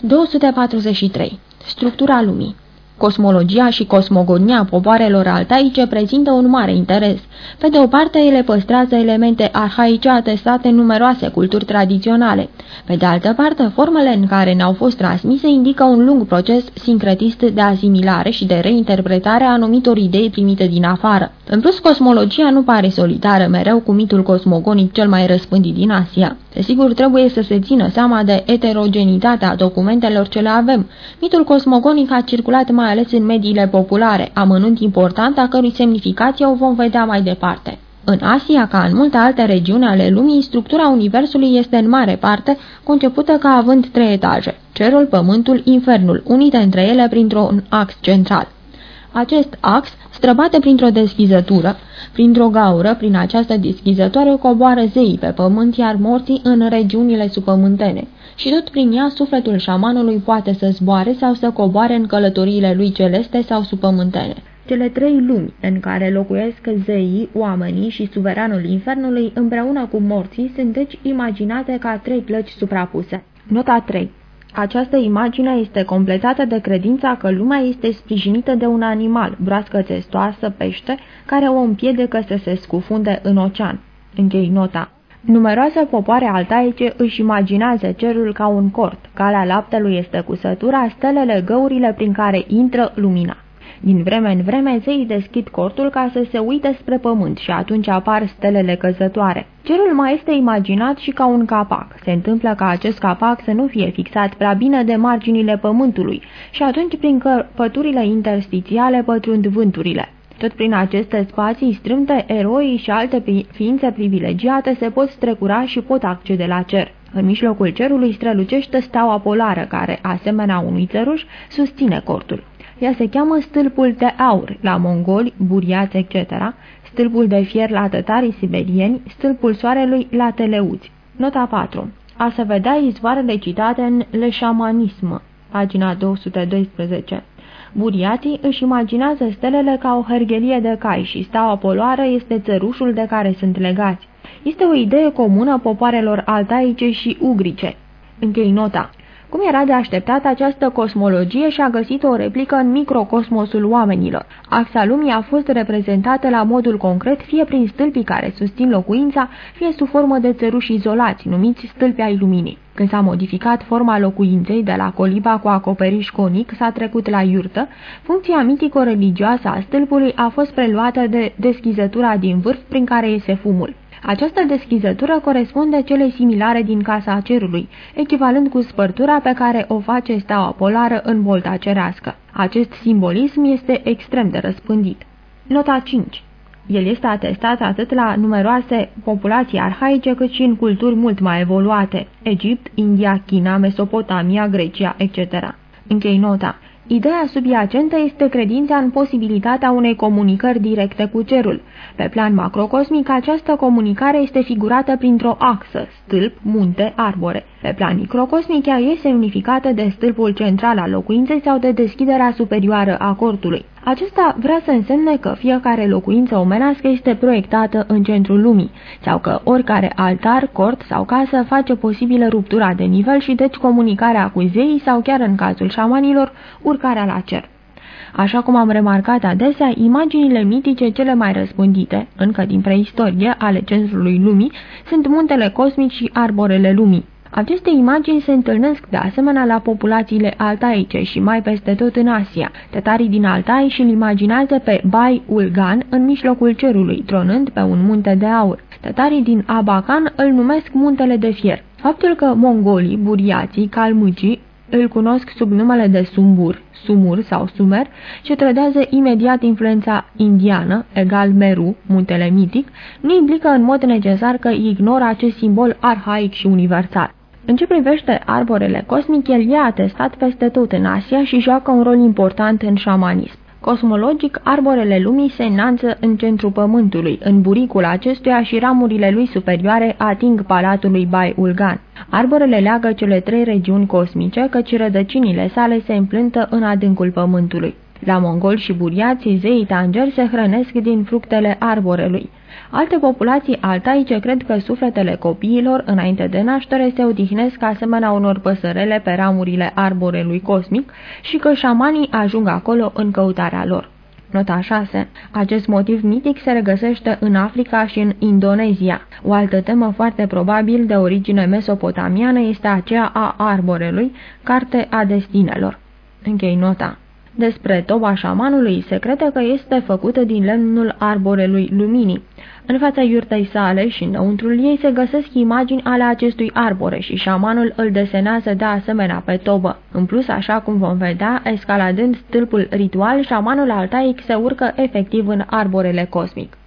243. Structura lumii Cosmologia și cosmogonia popoarelor altaice prezintă un mare interes. Pe de o parte, ele păstrează elemente arhaice atestate în numeroase culturi tradiționale. Pe de altă parte, formele în care ne-au fost transmise indică un lung proces sincretist de asimilare și de reinterpretare a anumitor idei primite din afară. În plus, cosmologia nu pare solitară mereu cu mitul cosmogonic cel mai răspândit din Asia. Desigur, trebuie să se țină seama de eterogenitatea documentelor ce le avem. Mitul cosmogonic a circulat mai ales în mediile populare, amănunt important a cărui semnificație o vom vedea mai departe. În Asia, ca în multe alte regiuni ale lumii, structura Universului este în mare parte concepută ca având trei etaje, cerul, pământul, infernul, unite între ele printr-un ax central. Acest ax străbate printr-o deschizătură, printr-o gaură, prin această deschizătoare coboară zeii pe pământ, iar morții în regiunile supământene. Și tot prin ea sufletul șamanului poate să zboare sau să coboare în călătoriile lui celeste sau supământene. Cele trei lumi în care locuiesc zeii, oamenii și suveranul infernului împreună cu morții sunt deci imaginate ca trei plăci suprapuse. Nota 3 această imagine este completată de credința că lumea este sprijinită de un animal, broască testoasă, pește, care o împiedică să se scufunde în ocean. Închei nota. Numeroase popoare altaice își imaginează cerul ca un cort, calea laptelui este cusătura, stelele găurile prin care intră lumina. Din vreme în vreme, zeii deschid cortul ca să se uite spre pământ și atunci apar stelele căzătoare. Cerul mai este imaginat și ca un capac. Se întâmplă ca acest capac să nu fie fixat prea bine de marginile pământului și atunci prin căpăturile interstițiale pătrund vânturile. Tot prin aceste spații strâmte, eroii și alte ființe privilegiate se pot strecura și pot accede la cer. În mijlocul cerului strălucește steaua polară, care, asemenea unui țăruș, susține cortul. Ea se cheamă stâlpul de aur la mongoli, buriați, etc., stâlpul de fier la tătarii siberieni, stâlpul soarelui la teleuți. Nota 4. A se vedea izvoarele citate în Le Shamanism, pagina 212. Buriații își imaginează stelele ca o hărghelie de cai și steaua poloară este țărușul de care sunt legați. Este o idee comună popoarelor altaice și ugrice. Închei nota. Cum era de așteptat, această cosmologie și-a găsit o replică în microcosmosul oamenilor. Axa lumii a fost reprezentată la modul concret fie prin stâlpii care susțin locuința, fie sub formă de țăruși izolați, numiți stâlpi ai luminii. Când s-a modificat forma locuinței de la coliba cu acoperiș conic, s-a trecut la iurtă, funcția mitico-religioasă a stâlpului a fost preluată de deschizătura din vârf prin care iese fumul. Această deschizătură corespunde celei similare din Casa Cerului, echivalent cu spărtura pe care o face steaua polară în volta cerească. Acest simbolism este extrem de răspândit. Nota 5 el este atestat atât la numeroase populații arhaice cât și în culturi mult mai evoluate, Egipt, India, China, Mesopotamia, Grecia, etc. Închei nota. Ideea subiacentă este credința în posibilitatea unei comunicări directe cu cerul. Pe plan macrocosmic, această comunicare este figurată printr-o axă, stâlp, munte, arbore. Pe plan microcosmic, ea este unificată de stâlpul central al locuinței sau de deschiderea superioară a cortului. Acesta vrea să însemne că fiecare locuință omenească este proiectată în centrul lumii, sau că oricare altar, cort sau casă face posibilă ruptura de nivel și deci comunicarea cu zeii sau chiar în cazul șamanilor, urcarea la cer. Așa cum am remarcat adesea, imaginile mitice cele mai răspândite, încă din preistorie, ale centrului lumii, sunt muntele cosmic și arborele lumii. Aceste imagini se întâlnesc de asemenea la populațiile altaice și mai peste tot în Asia. Tătarii din Altai și-l imaginează pe Bai Ulgan în mijlocul cerului, tronând pe un munte de aur. Tătarii din Abacan îl numesc muntele de fier. Faptul că mongolii, buriații, calmucii îl cunosc sub numele de Sumbur, Sumur sau Sumer și trădează imediat influența indiană, egal Meru, muntele mitic, nu implică în mod necesar că ignoră acest simbol arhaic și universal. În ce privește arborele cosmic, el e atestat peste tot în Asia și joacă un rol important în șamanism. Cosmologic, arborele lumii se înalță în centrul pământului, în buricul acestuia și ramurile lui superioare ating palatul lui Bai Ulgan. Arborele leagă cele trei regiuni cosmice, căci rădăcinile sale se împlântă în adâncul pământului. La mongoli și buriați, zeii tangeri se hrănesc din fructele arborelui. Alte populații altaice cred că sufletele copiilor, înainte de naștere, se odihnesc asemenea unor păsărele pe ramurile arborelui cosmic și că șamanii ajung acolo în căutarea lor. Nota 6. Acest motiv mitic se regăsește în Africa și în Indonezia. O altă temă foarte probabil de origine mesopotamiană este aceea a arborelui, carte a destinelor. Închei nota. Despre toba șamanului se crede că este făcută din lemnul arborelui luminii. În fața iurtei sale și înăuntrul ei se găsesc imagini ale acestui arbore și șamanul îl desenează de asemenea pe tobă. În plus, așa cum vom vedea, escaladând stâlpul ritual, șamanul altaic se urcă efectiv în arborele cosmic.